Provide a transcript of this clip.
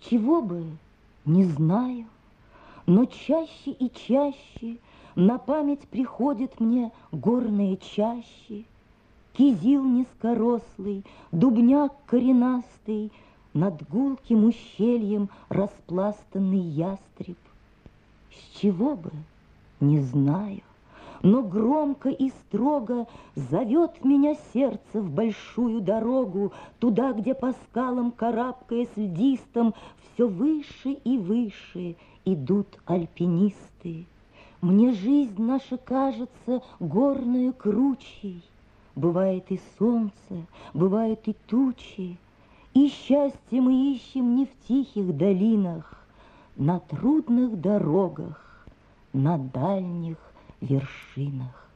Чего бы, не знаю, но чаще и чаще На память приходит мне горные чащи, Кизил низкорослый, дубняк коренастый, Над гулким ущельем распластанный ястреб. С чего бы, не знаю, но громко и строго Зовет меня сердце в большую дорогу, Туда, где по скалам, карабкаясь льдистом, Все выше и выше идут альпинисты. Мне жизнь наша кажется горную кручей, Бывает и солнце, бывает и тучи, И счастье мы ищем не в тихих долинах, На трудных дорогах, на дальних вершинах.